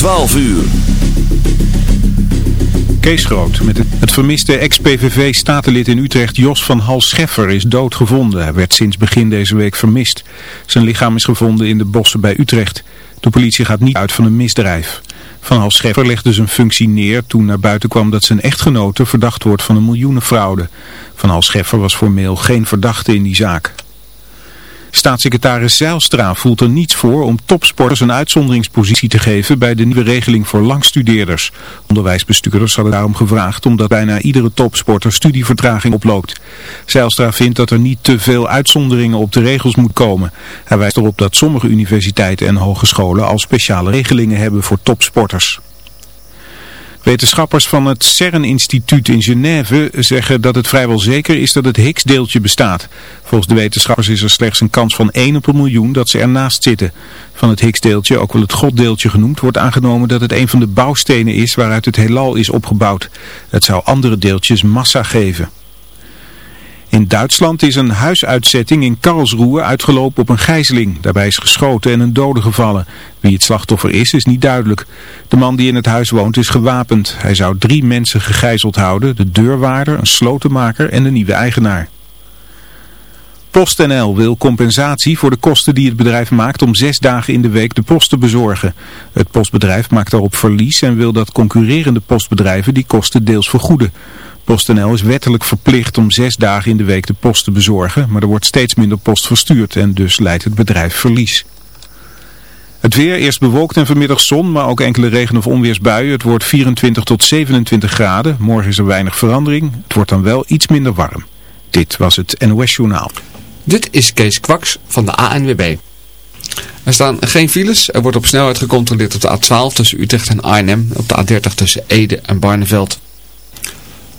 12 uur. Kees Groot. Met het, vermiste ex-PVV-statenlid in Utrecht Jos van Hal Scheffer is doodgevonden. Hij werd sinds begin deze week vermist. Zijn lichaam is gevonden in de bossen bij Utrecht. De politie gaat niet uit van een misdrijf. Van Hal Scheffer legde zijn functie neer toen naar buiten kwam dat zijn echtgenote verdacht wordt van een miljoenenfraude. Van Hal Scheffer was formeel geen verdachte in die zaak. Staatssecretaris Zeilstra voelt er niets voor om topsporters een uitzonderingspositie te geven bij de nieuwe regeling voor langstudeerders. Onderwijsbestuurders hadden daarom gevraagd omdat bijna iedere topsporter studievertraging oploopt. Zeilstra vindt dat er niet te veel uitzonderingen op de regels moet komen. Hij wijst erop dat sommige universiteiten en hogescholen al speciale regelingen hebben voor topsporters. Wetenschappers van het CERN-instituut in Genève zeggen dat het vrijwel zeker is dat het Higgs-deeltje bestaat. Volgens de wetenschappers is er slechts een kans van 1 op een miljoen dat ze ernaast zitten. Van het Higgs-deeltje, ook wel het goddeeltje genoemd, wordt aangenomen dat het een van de bouwstenen is waaruit het heelal is opgebouwd. Het zou andere deeltjes massa geven. In Duitsland is een huisuitzetting in Karlsruhe uitgelopen op een gijzeling. Daarbij is geschoten en een dode gevallen. Wie het slachtoffer is, is niet duidelijk. De man die in het huis woont is gewapend. Hij zou drie mensen gegijzeld houden. De deurwaarder, een slotenmaker en de nieuwe eigenaar. PostNL wil compensatie voor de kosten die het bedrijf maakt om zes dagen in de week de post te bezorgen. Het postbedrijf maakt daarop verlies en wil dat concurrerende postbedrijven die kosten deels vergoeden. PostNL is wettelijk verplicht om zes dagen in de week de post te bezorgen, maar er wordt steeds minder post verstuurd en dus leidt het bedrijf verlies. Het weer, eerst bewolkt en vanmiddag zon, maar ook enkele regen- of onweersbuien. Het wordt 24 tot 27 graden. Morgen is er weinig verandering. Het wordt dan wel iets minder warm. Dit was het NOS Journaal. Dit is Kees Kwaks van de ANWB. Er staan geen files. Er wordt op snelheid gecontroleerd op de A12 tussen Utrecht en Arnhem. Op de A30 tussen Ede en Barneveld.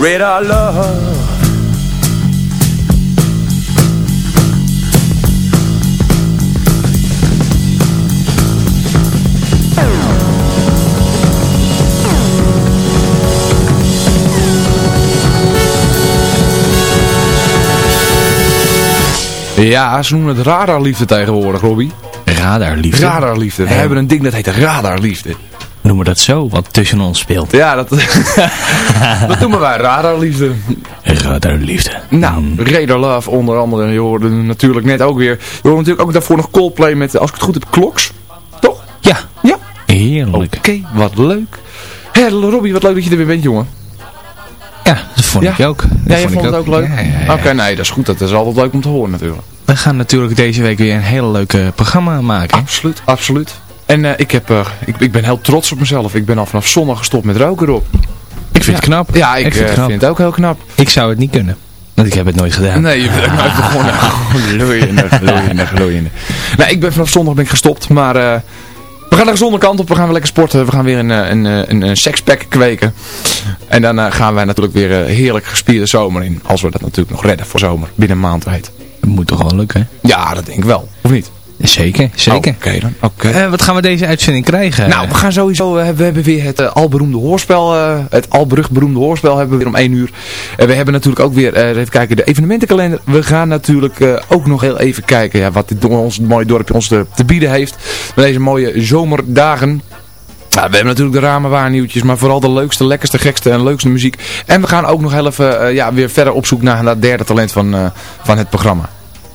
I love. Ja, ze noemen het radarliefde tegenwoordig, Robbie. Radarliefde. Radarliefde. We hebben een ding dat heet radarliefde. Noemen we dat zo, wat tussen ons speelt. Ja, dat, dat noemen wij radarliefde. Radarliefde. Nou, Radar Love onder andere. Je hoorde natuurlijk net ook weer. Je hoorde natuurlijk ook daarvoor nog Coldplay met, als ik het goed heb, Kloks. Toch? Ja, Ja. heerlijk. Oké, wat leuk. Hé, Robbie, wat leuk dat je er weer bent, jongen. Ja, dat vond Ja? ik ook. Dat Ja, jij vond het ook leuk? Ja, ja, ja. Oké, nee, dat is goed. Dat is altijd leuk om te horen natuurlijk. We gaan natuurlijk deze week weer een hele leuke programma maken. Absoluut, absoluut. En eh, ik, heb, eh, ik, ik ben heel trots op mezelf. Ik ben al vanaf zondag gestopt met roken op. ik vind het knap. Ja, ik, vind het eh, vind het ook heel knap. Ik zou het niet kunnen. Want ik heb het nooit gedaan. Nee, je bent ook nooit begonnen. Gloeiende, gloeiende, gloeiende. Nee, ik ben vanaf zondag ben ik gestopt, maar we gaan de gezonde kant op. We gaan weer lekker sporten. We gaan weer een, een, een, een, sekspack kweken. En dan gaan wij natuurlijk weer heerlijk gespierde zomer in. Als we dat natuurlijk nog redden voor zomer. Binnen een maand tijd. Dat moet toch wel lukken, Ja, dat denk ik wel. Of niet? Zeker, zeker. Oké dan. Oké. Eh, wat gaan we deze uitzending krijgen? Nou, we gaan sowieso, eh, we hebben weer het uh, alberoemde hoorspel, het alberucht beroemde hoorspel hebben we weer om 1 uur. En we hebben natuurlijk ook weer, even kijken, de evenementenkalender. We gaan natuurlijk ook nog heel even kijken ja, wat dit, ons mooie dorpje ons te, te bieden heeft. Met deze mooie zomerdagen. Nou, we hebben natuurlijk de ramenwaarnieuwtjes, maar vooral de leukste, lekkerste, gekste en leukste muziek. En we gaan ook nog heel even ja, weer verder op zoek naar dat derde talent van, van het programma.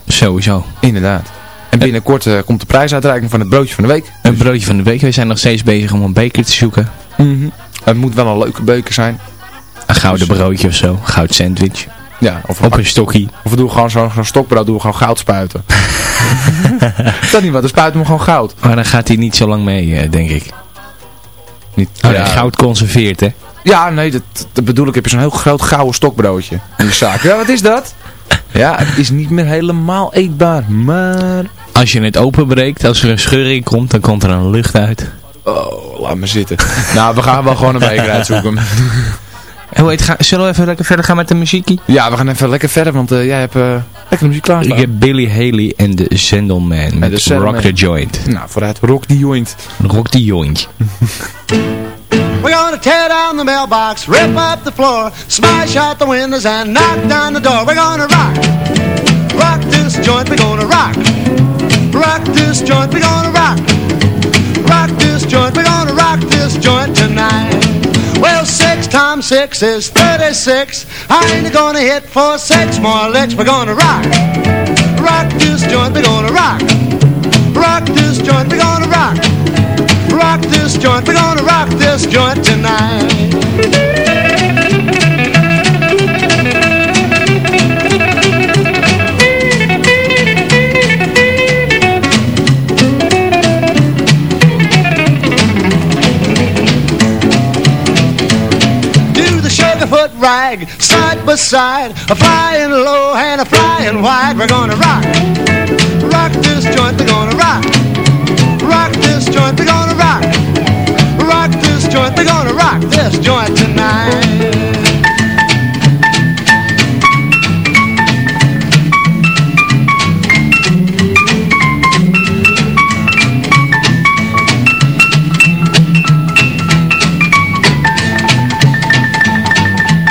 Sowieso. Inderdaad. En binnenkort uh, komt de prijsuitreiking van het broodje van de week. Een broodje van de week. We zijn nog steeds bezig om een beker te zoeken. Mm -hmm. Het moet wel een leuke beker zijn. Een gouden dus, broodje of zo. Goud sandwich. Ja, of op een stokkie. Of we doen gewoon zo'n zo stokbrood, doen we gewoon goud spuiten. Dat niet wat? Dan spuiten we gewoon goud. Maar dan gaat hij niet zo lang mee, uh, denk ik. Niet, oh, ja. Goud conserveert, hè? Ja, nee, dat, dat bedoel ik. Heb je zo'n heel groot gouden stokbroodje in je zaak. Ja, wat is dat? Ja, het is niet meer helemaal eetbaar, maar... Als je het openbreekt, als er een scheuring komt, dan komt er een lucht uit. Oh, laat me zitten. nou, we gaan wel gewoon een beker uitzoeken. Hoe heet, ga, zullen we even lekker verder gaan met de muziekie? Ja, we gaan even lekker verder, want uh, jij hebt uh, lekker muziek klaar. Ik heb Billy Haley en de Zendelman met de Rock the Joint. Nou, vooruit, Rock the Joint. Rock the Joint. We're gonna tear down the mailbox, rip up the floor, smash out the windows and knock down the door. We're gonna rock, rock this joint, we're gonna rock. Rock this joint, we're gonna rock. Rock this joint, we're gonna rock this joint tonight. Well, six times six is 36. I ain't gonna hit for six more licks. We're gonna rock. Rock this joint, we're gonna rock. Rock this joint, we're gonna rock. Rock this joint, we're gonna rock this joint tonight. foot rag, side by side, a flying low and a flying wide. We're gonna rock, rock this joint. We're gonna rock, rock this joint. We're gonna rock, rock this joint. We're gonna rock this joint tonight.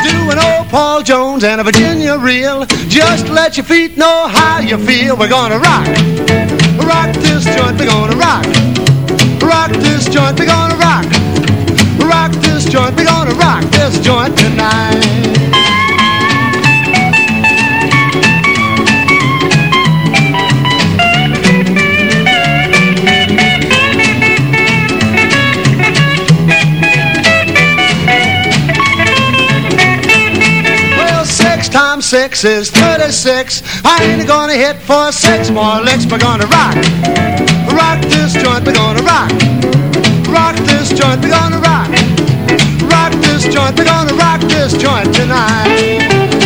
Do an old Paul Jones and a Virginia reel. Just let your feet know how you feel. We're gonna rock, rock this joint. We're gonna rock, rock this joint. We're gonna rock, rock this joint. We're gonna rock this joint tonight. Six is 36. I ain't gonna hit for six more licks. We're gonna rock, rock this joint. We're gonna rock, rock this joint. We're gonna rock, rock this joint. We're gonna rock this joint tonight.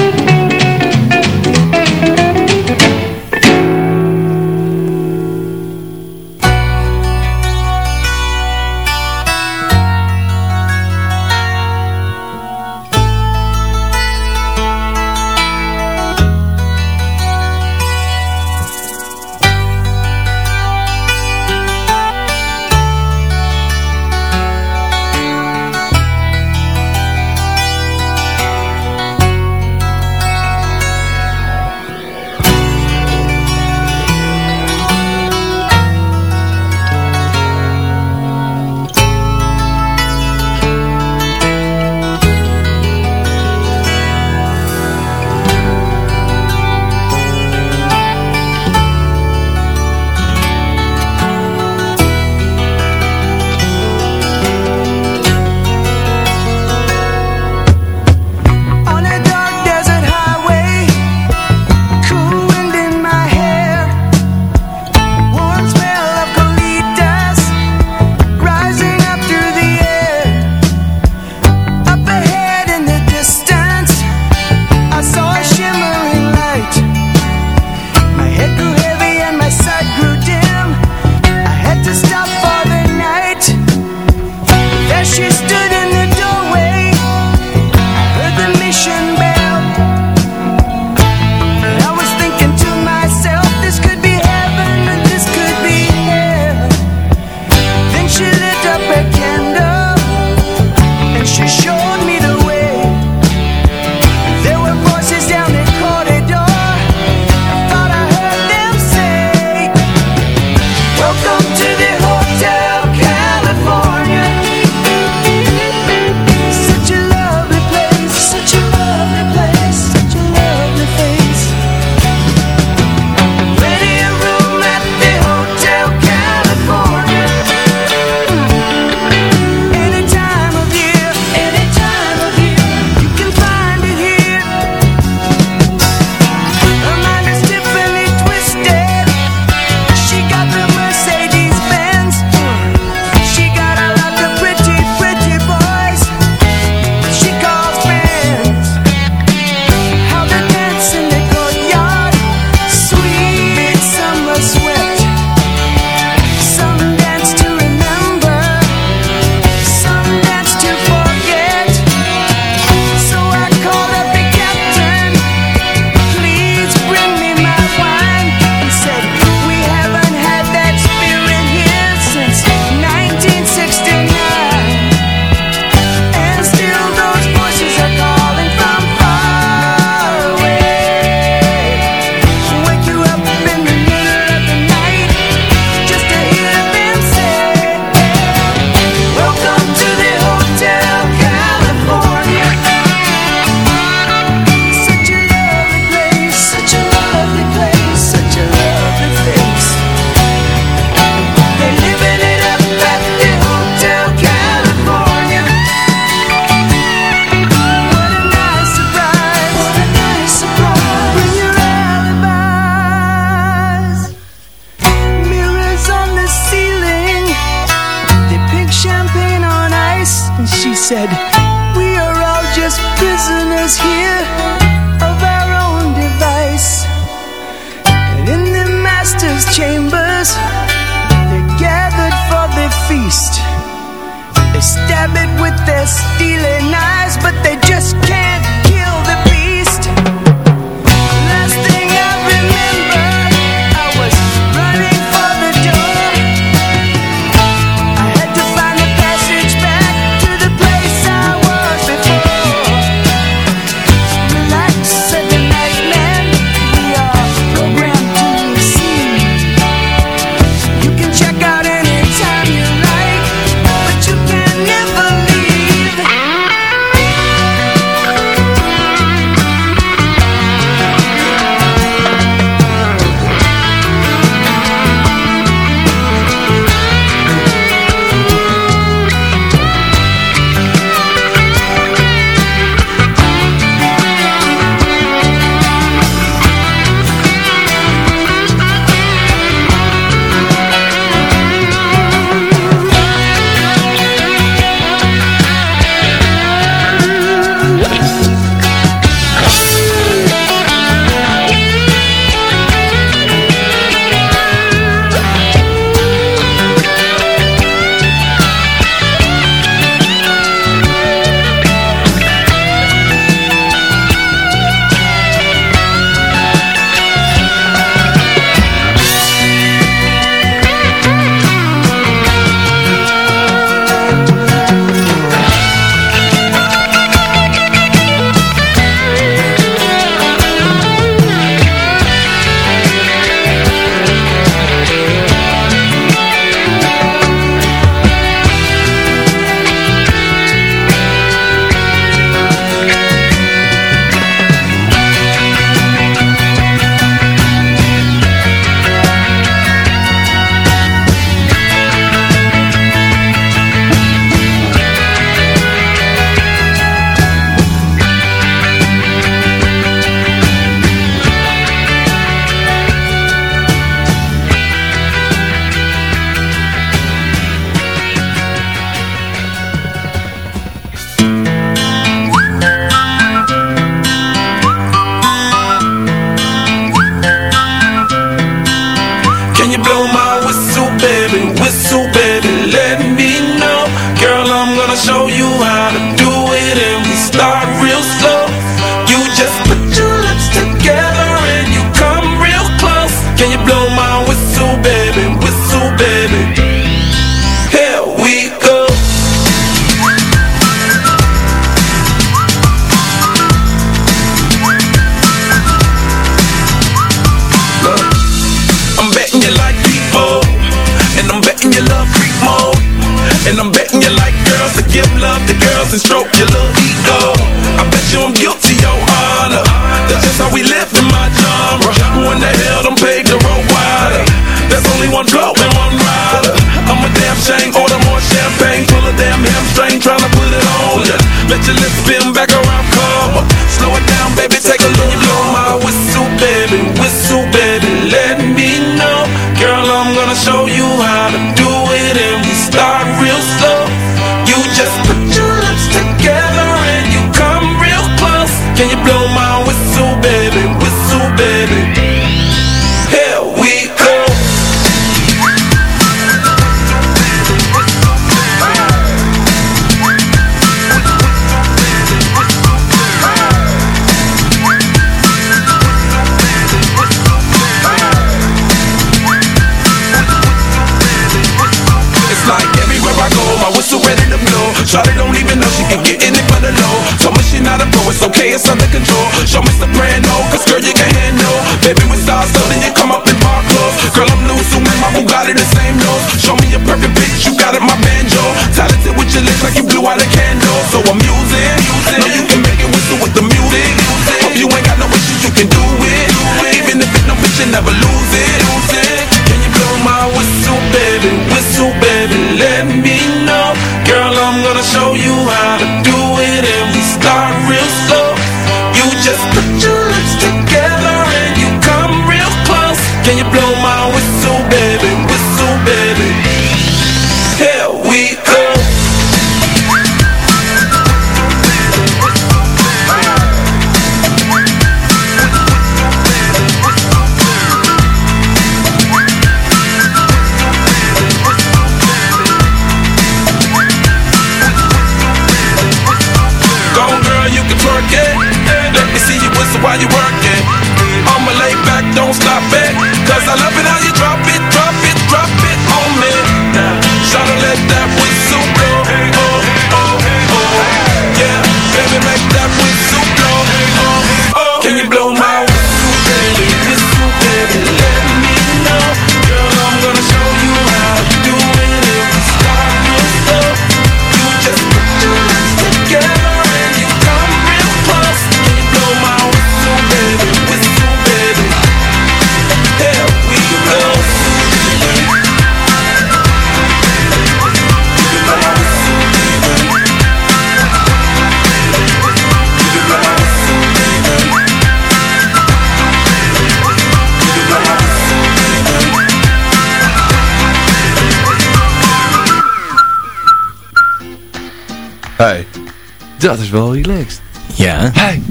Dat is wel relaxed. Ja. Hey,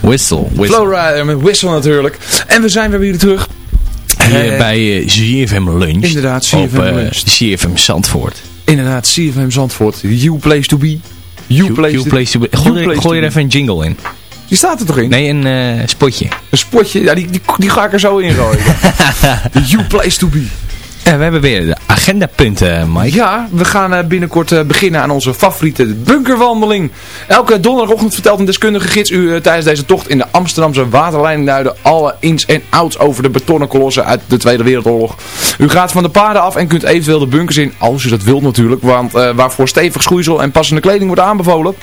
Whistle. Whistle. Flowrider met Whistle natuurlijk. En we zijn weer weer terug. Hier Eh, bij uh, Lunch. Inderdaad, Op ZFM eh, Lunch. Zandvoort. Inderdaad, CFM Zandvoort. You place to be. You, place, You to, place to be. Gooi, er- place gooi to er even een jingle in. Die staat er toch in? Nee, een spotje. Een spotje, ja, die, die, die ga ik er zo in gooien. you place to be. En we hebben weer de agendapunten, Mike. Ja, we gaan eh, binnenkort eh, beginnen aan onze favoriete bunkerwandeling. Elke donderdagochtend vertelt een deskundige gids u eh, tijdens deze tocht in de Amsterdamse waterleidingduinen alle ins en outs over de betonnen kolossen uit de Tweede Wereldoorlog. U gaat van de paarden af en kunt eventueel de bunkers in, als u dat wilt natuurlijk, want eh, waarvoor stevig schoeisel en passende kleding wordt aanbevolen.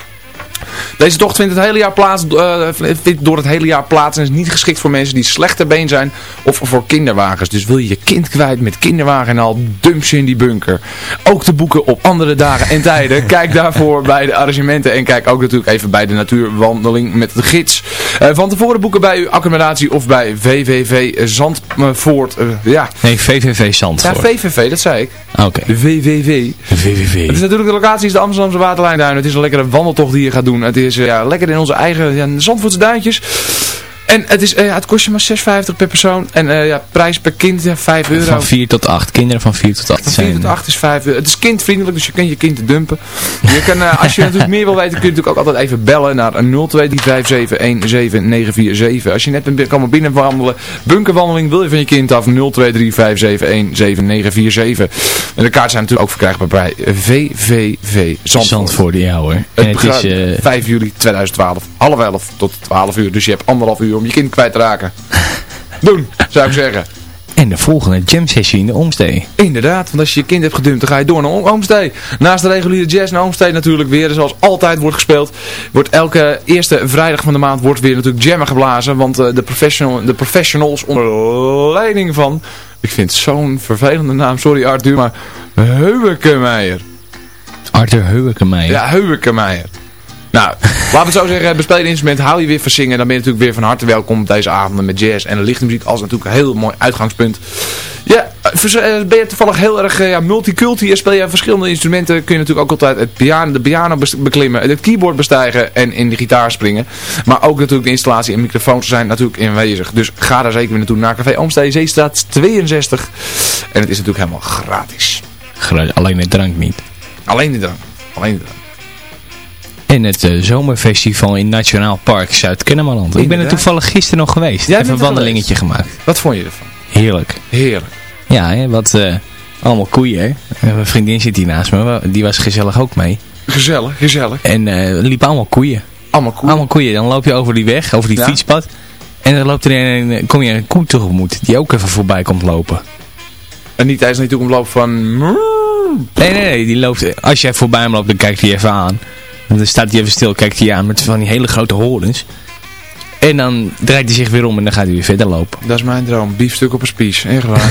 Deze tocht vindt, het hele jaar plaats, eh, vindt door het hele jaar plaats en is niet geschikt voor mensen die slechter been zijn of voor kinderwagens. Dus wil je je kind kwijt met kinderwagen en al, dump ze in die bunker. Ook te boeken op andere dagen en tijden. Kijk daarvoor bij de arrangementen en kijk ook natuurlijk even bij de natuurwandeling met de gids. Eh, van tevoren boeken bij uw accommodatie of bij VVV Zandvoort. eh, ja. Nee, VVV ja, Zandvoort. VVV, dat zei ik. Oké. De VVV. VVV. Het is natuurlijk de locatie is de Amsterdamse Waterlijnduin. Het is een lekkere wandeltocht die je gaat doen. Het is eh, ja, lekker in onze eigen ja, duintjes. En het, is, eh, ja, het kost je maar 6,50 per persoon. En eh, ja, prijs per kind ja, 5 euro. Van 4 tot 8. Kinderen van 4 tot 8 Van 4 zijn. tot 8 is 5 euro. Het is kindvriendelijk, dus je kunt je kind dumpen. Je kan, eh, als je natuurlijk meer wil weten, kun je natuurlijk ook altijd even bellen naar 0235717947. Als je net bent komen binnenwandelen, bunkerwandeling, wil je van je kind af 0235717947. En de kaart zijn natuurlijk ook verkrijgbaar bij VVV Zandvoort. Zandvoort, ja hoor. En Het het is... begint eh, 5 juli 2012, half 11 tot 12 uur. Dus je hebt anderhalf uur om je kind kwijt te raken. Doen, zou ik zeggen. En de volgende jam sessie in de Oomstee. Inderdaad, want als je je kind hebt gedumpt, dan ga je door naar Oom- Oomstee. Naast de reguliere jazz naar Oomstee natuurlijk weer, zoals altijd wordt gespeeld. Wordt elke eerste vrijdag van de maand wordt weer natuurlijk jammer geblazen. Want eh, de, professional, de professionals onder leiding van, ik vind het zo'n vervelende naam, sorry Arthur, maar Heuwekemeijer. Arthur Heuwekemeijer. Ja, Heuwekemeijer. Nou, laten we het zo zeggen, bespelen instrument, hou je weer van zingen. Dan ben je natuurlijk weer van harte welkom deze avonden met jazz en lichte muziek als natuurlijk een heel mooi uitgangspunt. Ja, vers- eh, ben je toevallig heel erg eh, ja, multiculti en speel je verschillende instrumenten, kun je natuurlijk ook altijd het piano, de piano beklimmen, het keyboard bestijgen en in de gitaar springen. Maar ook natuurlijk de installatie en microfoons zijn natuurlijk aanwezig. Dus ga daar zeker weer naartoe naar Café Oomstee, Zeestraat 62. En het is natuurlijk helemaal gratis. Gra- Alleen de drank niet. Alleen de drank. Alleen de drank. En het eh, zomerfestival in Nationaal Park Zuid-Kennemerland. Ik ben er toevallig gisteren nog geweest. Jij Even een wandelingetje gemaakt. Wat vond je ervan? Heerlijk. Heerlijk. Ja, hè, wat eh, allemaal koeien. Hè. En Mijn vriendin zit hier naast me. Die was gezellig ook mee. Gezellig, gezellig. En eh, er liepen allemaal koeien. Allemaal koeien. Allemaal koeien. Dan loop je over die weg, over die Ja. fietspad. En dan loopt er een, kom je een koe tegemoet. Die ook even voorbij komt lopen. En niet tijdens naartoe komt lopen van... Nee, nee, nee. Die loopt, als jij voorbij hem loopt, dan kijkt hij even aan. En dan staat hij even stil, kijkt hij aan met van die hele grote horens. En dan draait hij zich weer om en dan gaat hij weer verder lopen. Dat is mijn droom. Biefstuk op een spies. Echt waar.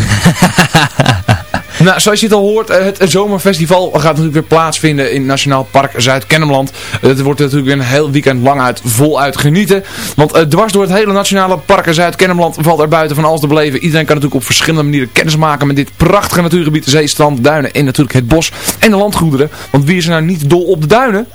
nou, zoals je het al hoort, eh, het zomerfestival gaat natuurlijk weer plaatsvinden in Nationaal Park Zuid-Kennemerland. Het wordt natuurlijk weer een heel weekend lang uit, voluit genieten. Want eh, dwars door het hele Nationale Park Zuid-Kennemerland valt er buiten van alles te beleven. Iedereen kan natuurlijk op verschillende manieren kennis maken met dit prachtige natuurgebied. Zee, strand, duinen en natuurlijk het bos en de landgoederen. Want wie is er nou niet dol op de duinen?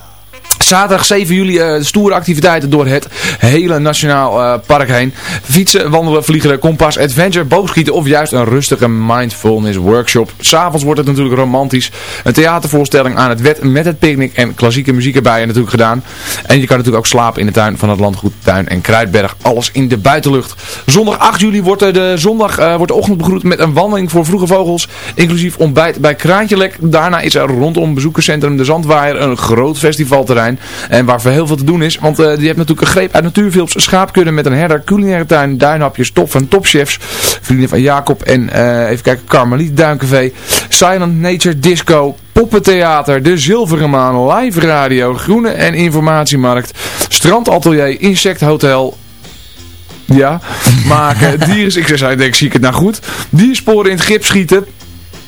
Zaterdag 7 juli eh, stoere activiteiten door het hele Nationaal eh, Park heen. Fietsen, wandelen, vliegen, kompas, adventure, boogschieten of juist een rustige mindfulness workshop. S'avonds wordt het natuurlijk romantisch. Een theatervoorstelling aan het wet met het picknick en klassieke muziek erbij natuurlijk gedaan. En je kan natuurlijk ook slapen in de tuin van het landgoed Tuin en Kruidberg. Alles in de buitenlucht. Zondag 8 juli wordt de, zondag, eh, wordt de ochtend begroet met een wandeling voor vroege vogels. Inclusief ontbijt bij Kraantjelek. Daarna is er rondom bezoekerscentrum De Zandwaaier een groot festivalterrein. En waar voor heel veel te doen is. Want eh, je hebt natuurlijk een greep uit natuurfilms. Schaapkudde met een herder, culinaire tuin, duinhapjes, top en topchefs. Vrienden van Jacob en eh, even kijken, Carmeliet Duincafé. Silent Nature Disco. Poppentheater, De Zilveren Maan, Live Radio, Groene en Informatiemarkt, Strandatelier, Insecthotel, ja, maken, dieren, ik zei, denk, zie ik het nou goed, diersporen in het grip schieten,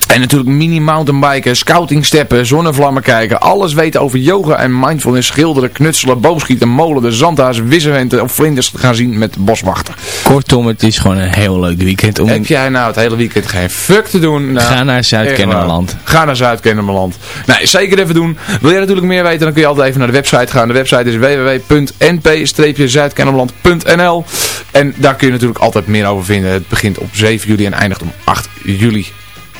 en natuurlijk mini-mountainbiken, scouting steppen, zonnevlammen kijken. Alles weten over yoga en mindfulness, schilderen, knutselen, boogschieten, molen, de zandhaas, wisselwenten of vlinders gaan zien met boswachter. Kortom, het is gewoon een heel leuk weekend. Om Heb jij nou het hele weekend geen fuck te doen? Nou, Ga naar Zuid-Kennemerland. Ga naar Zuid-Kennemerland. Nee, zeker even doen. Wil jij natuurlijk meer weten, dan kun je altijd even naar de website gaan. De website is www.np-zuidkennemerland.nl En daar kun je natuurlijk altijd meer over vinden. Het begint op 7 juli en eindigt om 8 juli.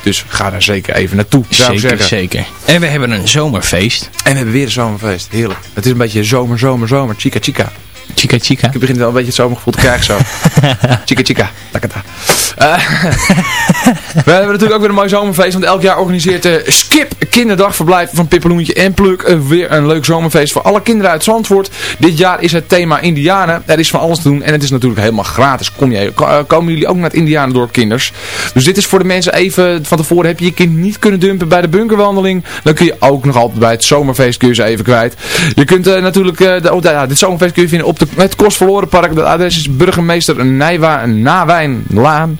Dus ga daar zeker even naartoe, zou ik Zeker, zeggen. zeker. En we hebben een zomerfeest. En we hebben weer een zomerfeest. Heerlijk. Het is een beetje zomer, zomer, zomer. Chica, chica. Chica chica. Ik begin wel een beetje het zomergevoel te krijgen zo. chica, chica. Takata. Eh, we hebben natuurlijk ook weer een mooi zomerfeest. Want elk jaar organiseert de Skip Kinderdagverblijf van Pippeloentje en Pluk weer een leuk zomerfeest voor alle kinderen uit Zandvoort. Dit jaar is het thema Indianen. Er is van alles te doen en het is natuurlijk helemaal gratis. Kom je, eh, komen jullie ook naar het Indianendorp kinders? Dus dit is voor de mensen even van tevoren. Heb je je kind niet kunnen dumpen bij de bunkerwandeling? Dan kun je ook nog altijd bij het zomerfeest ze even kwijt. Je kunt eh, natuurlijk, de, oh, ja, dit zomerfeest kun je vinden op de, het Kostverlorenpark. Het adres is burgemeester Nijwa Nawijnlaan.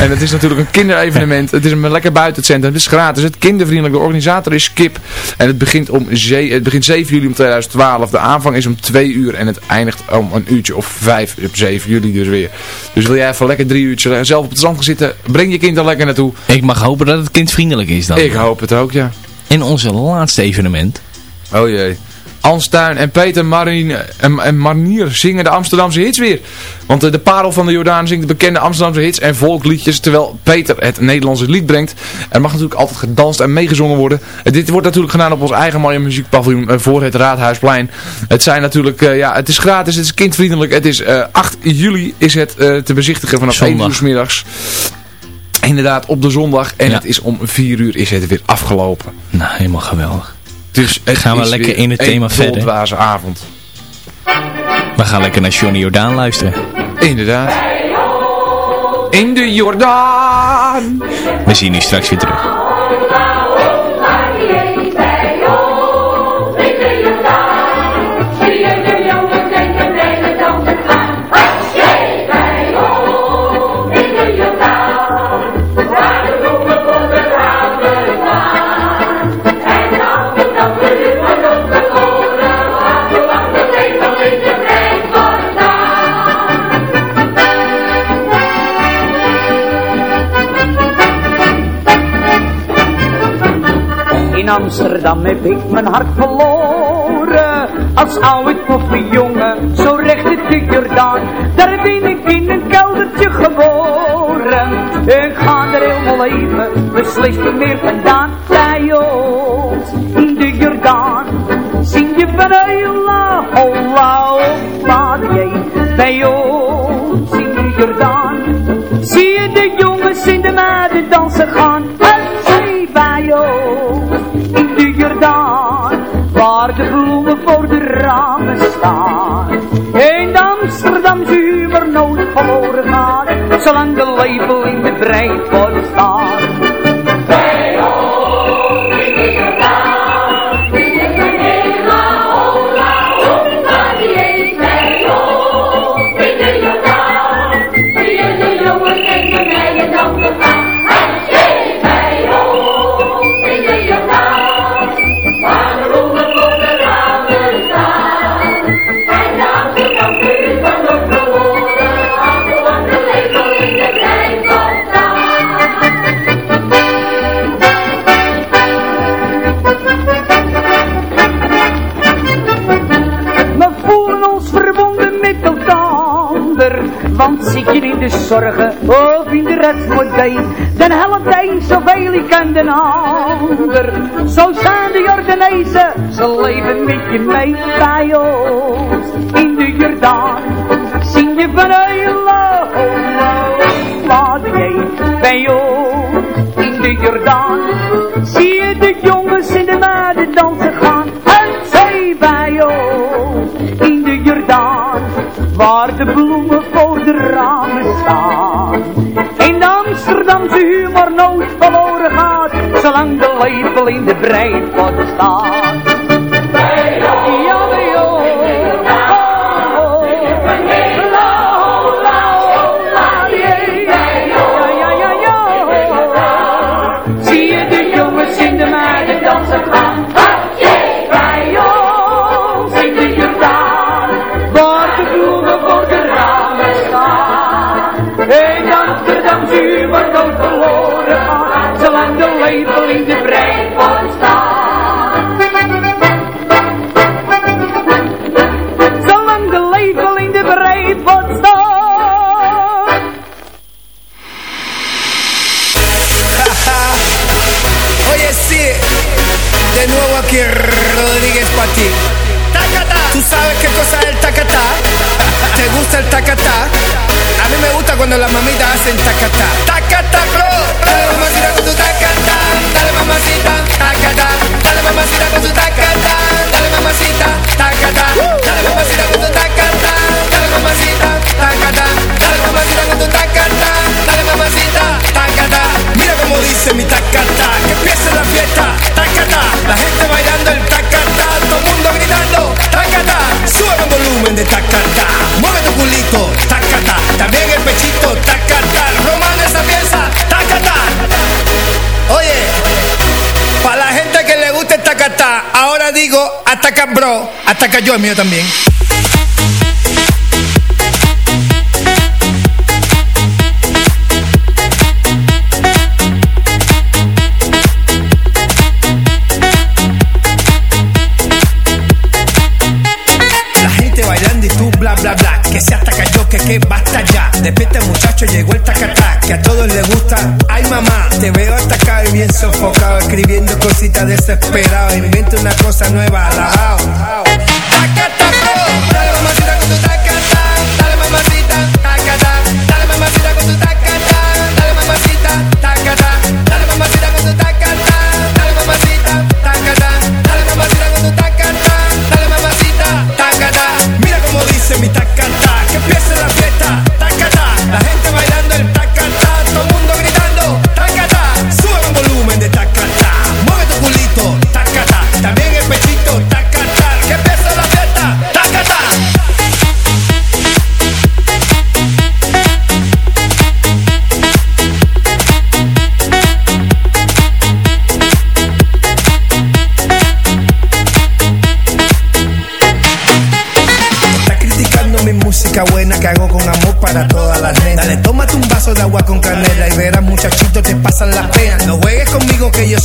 En het is natuurlijk een kinderevenement. Het is een lekker buiten het centrum. Het is gratis. Het kindervriendelijk. De organisator is Skip. En het begint, om ze het begint 7 juli om 2012. De aanvang is om 2 uur. En het eindigt om een uurtje of 5 op 7 juli dus weer. Dus wil jij even lekker drie uurtjes zelf op het strand gaan zitten. Breng je kind er lekker naartoe. Ik mag hopen dat het kindvriendelijk is dan. Ik hoop het ook, ja. En onze laatste evenement. Oh jee. Ans Tuin en Peter Marien en, en Marnier zingen de Amsterdamse hits weer. Want eh, de parel van de Jordaan zingt de bekende Amsterdamse hits en volkliedjes. Terwijl Peter het Nederlandse lied brengt. Er mag natuurlijk altijd gedanst en meegezongen worden. Eh, dit wordt natuurlijk gedaan op ons eigen mooie muziekpaviljoen eh, voor het Raadhuisplein. Het zijn natuurlijk, ja, het is gratis, het is kindvriendelijk. Het is eh, 8 juli is het te bezichtigen vanaf 1 Zondag. uur 's middags. Inderdaad, op de zondag. En Ja. het is om 4 uur is het weer afgelopen. Nou, helemaal geweldig. Dus gaan we lekker in het thema verder. Een avond. We gaan lekker naar Johnny Jordaan luisteren. Inderdaad. In de Jordaan. We zien u straks weer terug. Amsterdam heb ik mijn hart verloren. Als oude koffiejongen, zo recht in de Jordaan. Daar ben ik in een keldertje geboren. Ik ga er helemaal even, We er meer vandaan bij ons. want zit je in de zorgen of in de rasmodijn, dan helpt hij zoveel ik aan de ander. Zo zijn de Jordanezen, ze leven met je mee bij ons in de Jordaan. Zie je van heel laat je bij ons in de Jordaan. Zie je de jongen. gleufel in de breedvoort staat. gusta el tacatá. A mí me gusta cuando las mamitas hacen tacatá. Tacatá, flow. Dale mamacita con tu tacatá. Dale mamacita, tacatá. Dale mamacita con tu tacatá. Dale mamacita, tacatá. Dale mamacita con tu tacatá. Dale mamacita, tacatá. Dale mamacita con tu tacatá. Dale mamacita, tacatá. compró, hasta cayó el mío también. bien sofocado, escribiendo cositas desesperadas. Invento una cosa nueva.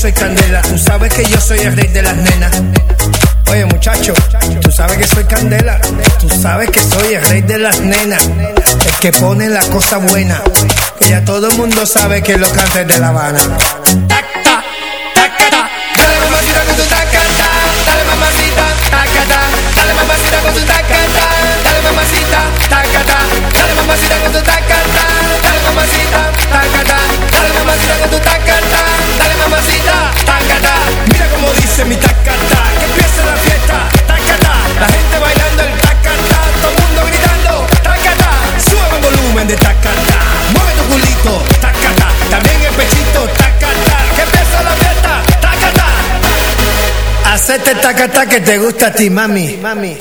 soy candela, tú sabes que yo soy el rey de las nenas. Oye muchacho, tú sabes que soy candela, tú sabes que soy el rey de las nenas, el que pone la cosa buena, que ya todo el mundo sabe que lo cante de La Habana. Dale mamacita con tu tacata, dale mamacita, tacata, dale mamacita con tu tacata, dale mamacita, tacata, dale mamacita con tu tacata, dale mamacita, tacata, dale mamacita mamacita, tacata. Mira cómo dice mi tacata, que empieza la fiesta, tacata. La gente bailando el tacata, todo el mundo gritando, tacata. Sube el volumen de tacata, mueve tu culito, tacata. También el pechito, tacata, que empieza la fiesta, tacata. Hacete tacata que te gusta a ti, mami. mami.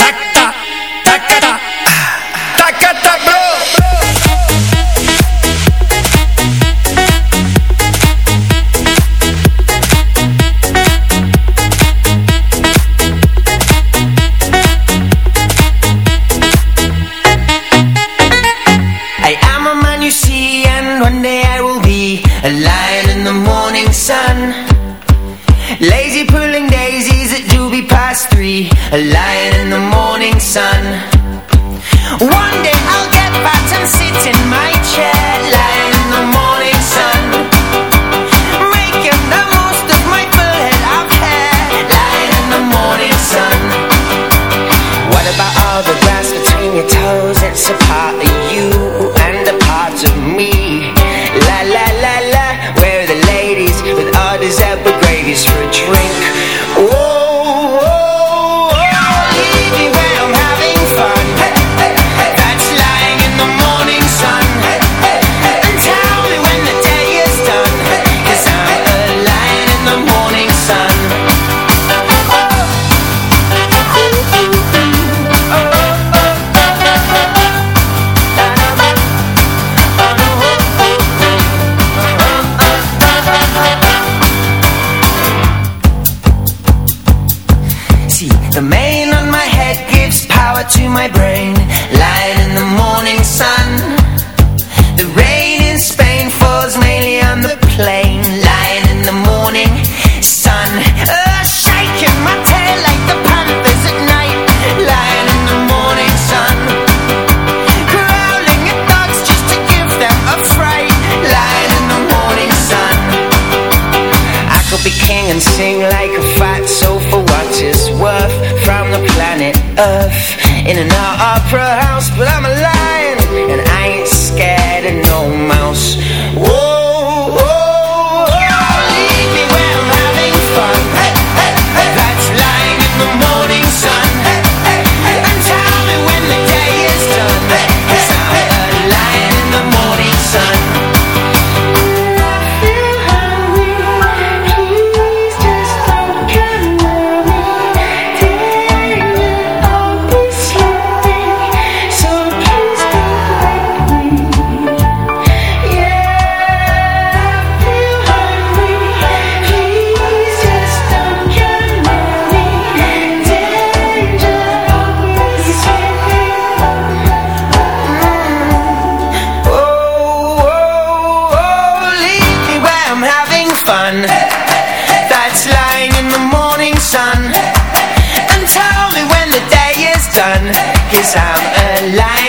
done Cause I'm alive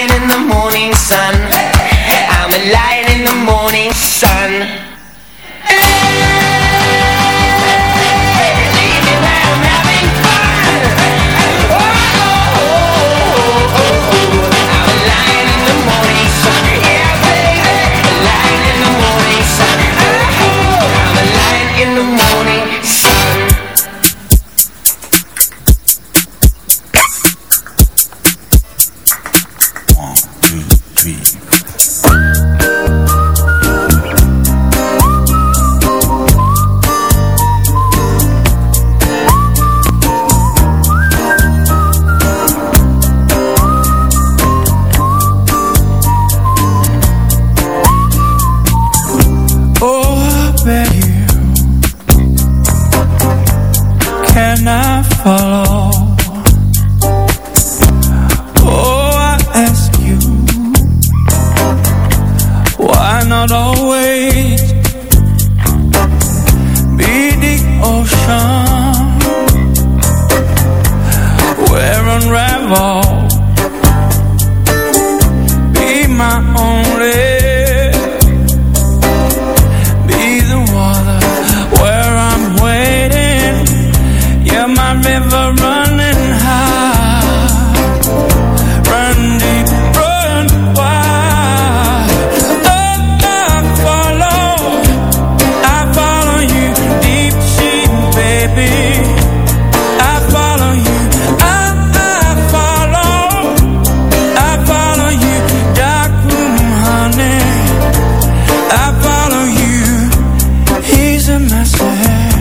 you He's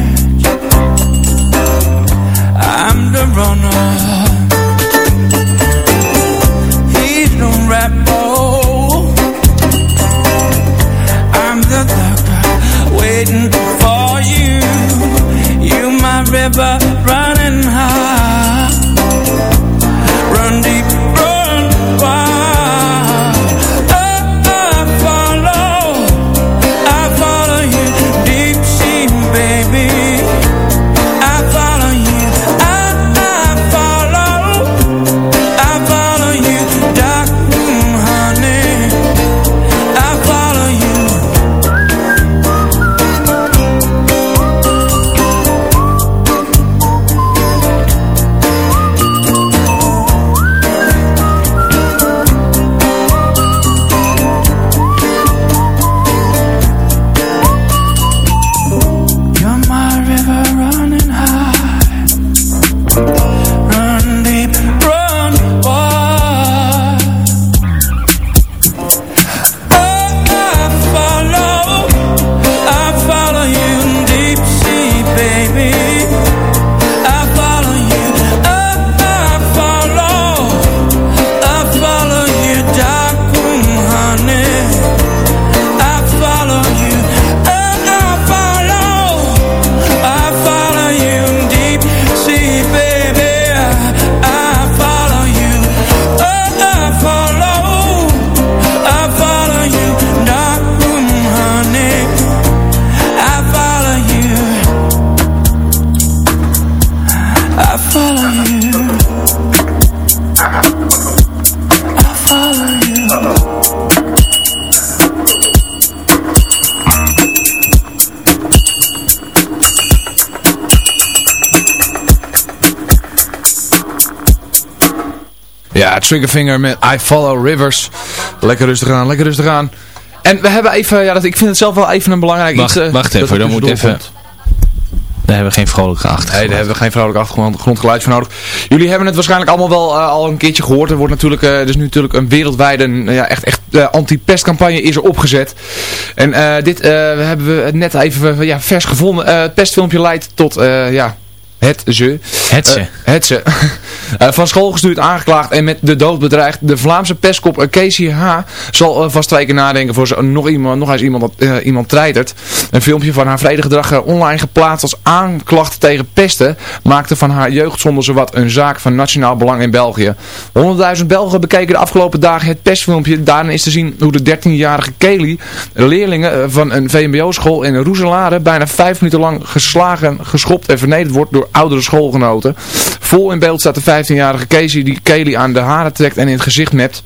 Triggerfinger met I Follow Rivers. Lekker rustig aan, lekker rustig aan. En we hebben even, ja, dat, ik vind het zelf wel even een belangrijk Wacht, iets. eh, wacht even, dan moet tussendoor even... komt. Daar hebben we geen vrolijke achtergrond. Nee, daar hebben we geen vrolijk achtergrondgeluid voor nodig. Jullie hebben het waarschijnlijk allemaal wel eh, al een keertje gehoord. Er wordt natuurlijk, er is nu natuurlijk een wereldwijde, ja, echt, echt anti-pestcampagne is er opgezet. En dit hebben we net even ja, vers gevonden. Het pestfilmpje leidt tot, ja, het ze. Het ze. Eh, het ze. Eh, van school gestuurd, aangeklaagd en met de dood bedreigd. De Vlaamse pestkop eh, Casey H. zal vast twee keer nadenken voor ze nog, iemand, nog eens iemand, dat, iemand treitert. Een filmpje van haar vredegedrag eh, online geplaatst als aanklacht tegen pesten. Maakte van haar jeugdzonde zowat een zaak van nationaal belang in België. 100.000 Belgen bekeken de afgelopen dagen het pestfilmpje. Daarin is te zien hoe de 13-jarige Kelly leerlingen van een VMBO-school in Roeselare bijna vijf minuten lang geslagen, geschopt en vernederd wordt door oudere schoolgenoten. Vol in beeld staat de 15-jarige Casey die Kelly aan de haren trekt en in het gezicht mept.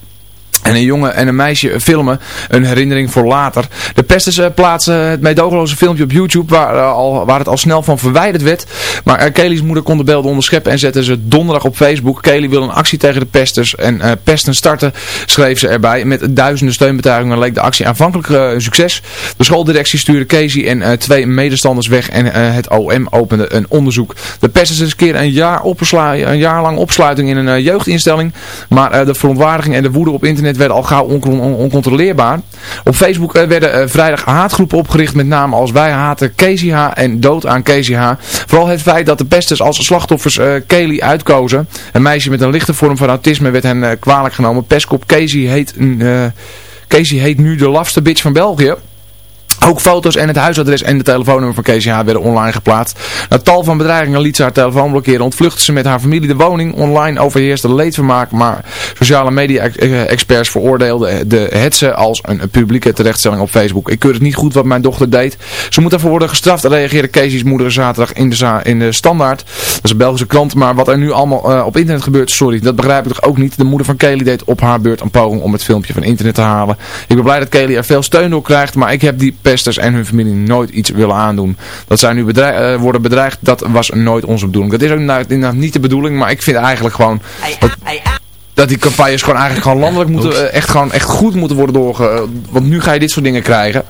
En een jongen en een meisje filmen een herinnering voor later. De pesters eh, plaatsen het meedogenloze filmpje op YouTube waar, eh, al, waar het al snel van verwijderd werd. Maar eh, Kelly's moeder kon de beelden onderscheppen en zette ze donderdag op Facebook. Kelly wil een actie tegen de pesters en eh, pesten starten, schreef ze erbij. Met duizenden steunbetuigingen leek de actie aanvankelijk eh, een succes. De schooldirectie stuurde Casey en eh, twee medestanders weg en eh, het OM opende een onderzoek. De pesters riskeren een jaar, opsla- een jaar lang opsluiting in een eh, jeugdinstelling. Maar eh, de verontwaardiging en de woede op internet werden al gauw oncon- on- oncontroleerbaar. Op Facebook eh, werden eh, vrijdag haatgroepen opgericht met name als wij haten Casey H. en dood aan Casey H. Vooral het feit dat de pesters als slachtoffers eh Kelly uitkozen. Een meisje met een lichte vorm van autisme werd hen kwalijk genomen. Pestkop Casey heet, Casey heet nu de lafste bitch van België. Ook foto's en het huisadres en de telefoonnummer van KCH werden online geplaatst. Na tal van bedreigingen liet ze haar telefoon blokkeren. Ontvluchtte ze met haar familie de woning. Online overheerste leedvermaak. Maar sociale media-experts veroordeelden de hetze als een publieke terechtstelling op Facebook. Ik keur het niet goed wat mijn dochter deed. Ze moet daarvoor worden gestraft. Reageerde Casey's moeder zaterdag in de, in de Standaard. Dat is een Belgische krant. Maar wat er nu allemaal uh, op internet gebeurt, sorry, dat begrijp ik toch ook niet. De moeder van Kelly deed op haar beurt een poging om het filmpje van internet te halen. Ik ben blij dat Kelly er veel steun door krijgt. Maar ik heb die pesters en hun familie nooit iets willen aandoen. Dat zij nu bedreig, eh, worden bedreigd, dat was nooit onze bedoeling. Dat is ook inderdaad, inderdaad niet de bedoeling, maar ik vind eigenlijk gewoon... Dat, dat die campagnes gewoon eigenlijk gewoon landelijk moeten, eh, echt, gewoon echt goed moeten worden doorge... Want nu ga je dit soort dingen krijgen.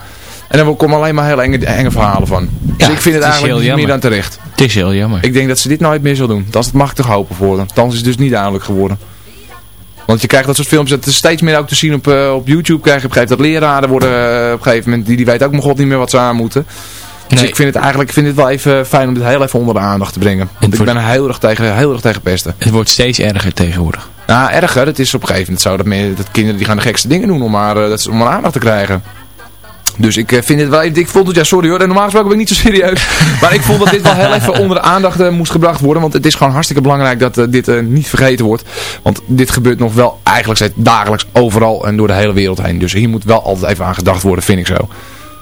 En dan komen alleen maar hele enge, enge verhalen van. Dus Ja, ik vind het, eigenlijk heel niet meer dan terecht. Het is heel jammer. Ik denk dat ze dit nooit meer zal doen. Dat mag ik toch hopen voor hem. Thans is het dus niet duidelijk geworden. Want je krijgt dat soort films, dat is steeds meer ook te zien op, eh, op YouTube. Krijg je op een gegeven moment dat leraren worden eh, op een gegeven moment, die, die weten ook mijn god niet meer wat ze aan moeten. Dus Nee. ik vind het eigenlijk ik vind het wel even fijn om dit heel even onder de aandacht te brengen. Want ik ben heel erg tegen, heel erg tegen pesten. Het wordt steeds erger tegenwoordig. Nou, erger, het is op een gegeven moment zo dat, meer, dat kinderen die gaan de gekste dingen doen om maar, eh, dat is om maar aandacht te krijgen. Dus ik eh, vind het wel even, ik vond het, ja sorry hoor, en normaal gesproken ben ik niet zo serieus. maar ik vond dat dit wel heel even onder de aandacht eh, moest gebracht worden. Want het is gewoon hartstikke belangrijk dat eh, dit niet vergeten wordt. Want dit gebeurt nog wel eigenlijk dagelijks overal en door de hele wereld heen. Dus hier moet wel altijd even aan gedacht worden, vind ik zo.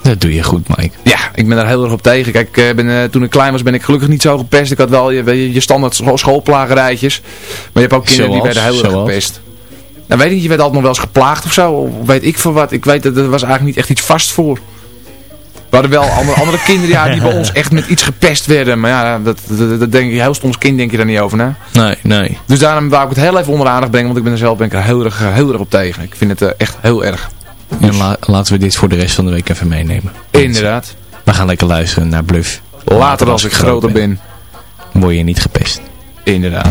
Dat doe je goed, Mike. Ja, ik ben daar heel erg op tegen. Kijk, ik ben, toen ik klein was ben ik gelukkig niet zo gepest. Ik had wel je, je, standaard scho- schoolplagerijtjes. Maar je hebt ook kinderen die werden heel erg gepest. Nou weet ik niet, je werd altijd nog wel eens geplaagd of zo. Of weet ik veel wat. Ik weet dat er was eigenlijk niet echt iets vast voor. We hadden wel andere, andere kinderen ja, die bij ons echt met iets gepest werden. Maar ja, dat, dat, dat denk je, heel stoms kind denk je daar niet over na. Nee, nee. Dus daarom wou ik het heel even onder de aandacht brengen. Want ik ben er zelf ben ik er heel erg, eh, heel erg op tegen. Ik vind het eh, echt heel erg. En la- laten we dit voor de rest van de week even meenemen. Inderdaad. We gaan lekker luisteren naar Bluff. Later als ik groter ben. Word je niet gepest. Inderdaad.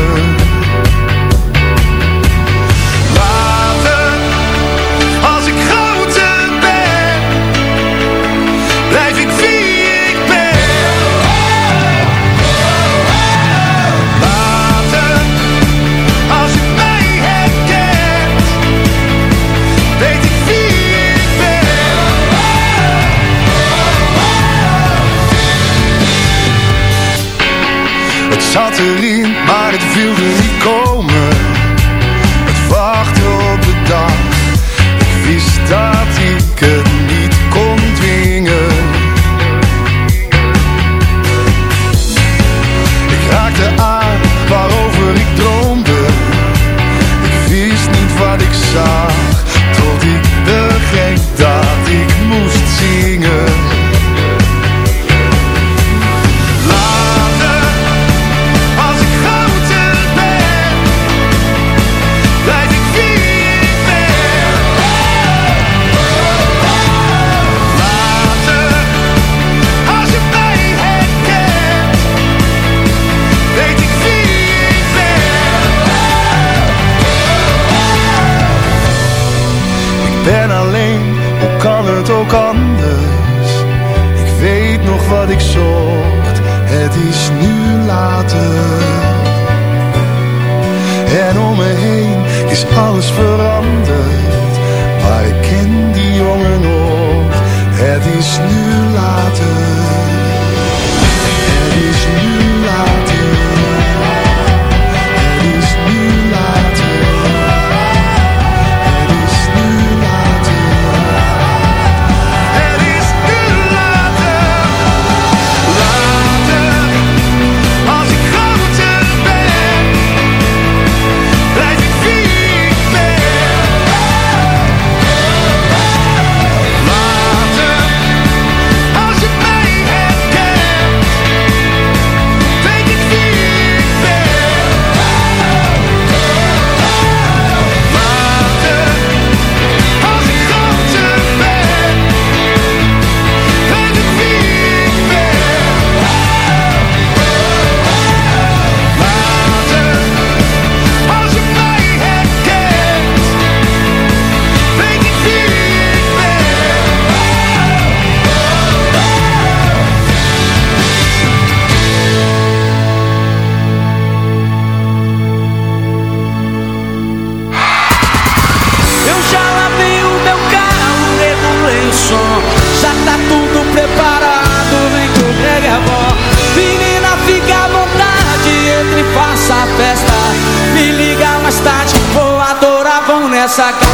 Zat erin, maar het wilde niet komen. Het wachten op de dag. Ik wist dat ik het niet kon dwingen. Ik raakte aan waarover ik droomde. Ik wist niet wat ik zag. Veranderd, sacar.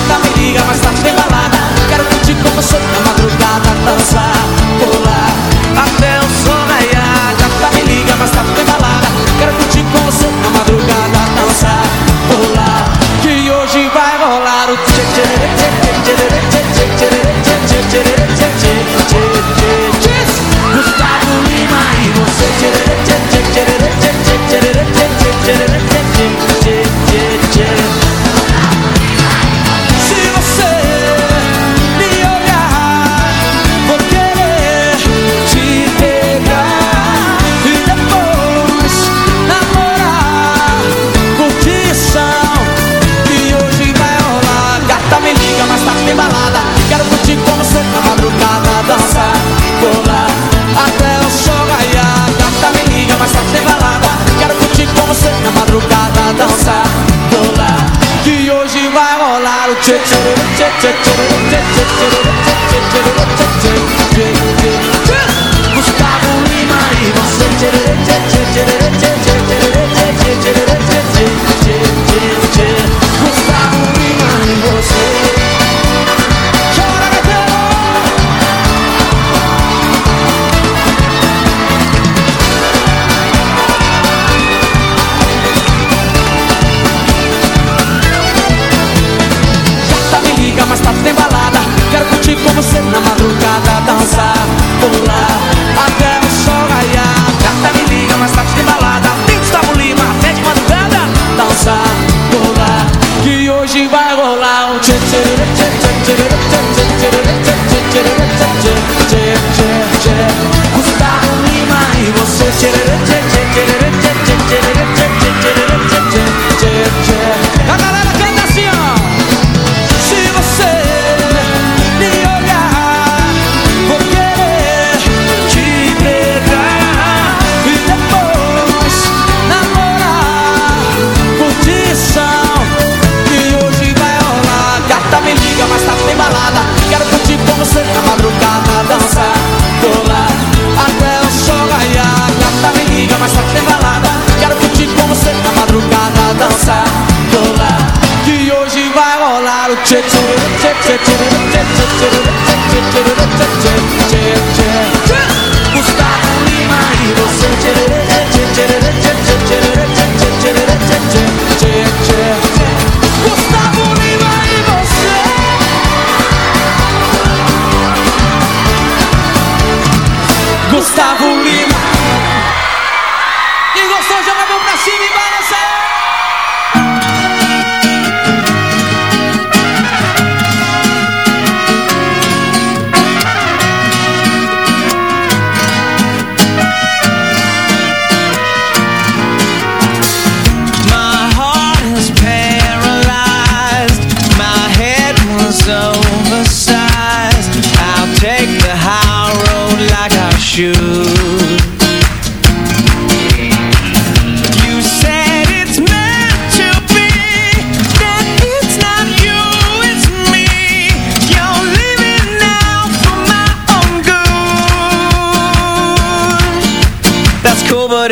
cha cha cha passa tem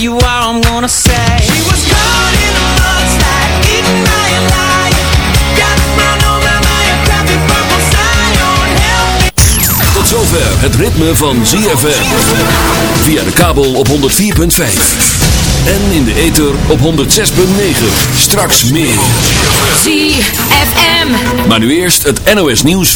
you I'm gonna say She was caught in my Help Tot zover het ritme van ZFM Via de kabel op 104.5 en in de ether op 106.9. Straks meer. ZFM. Maar nu eerst het NOS nieuws.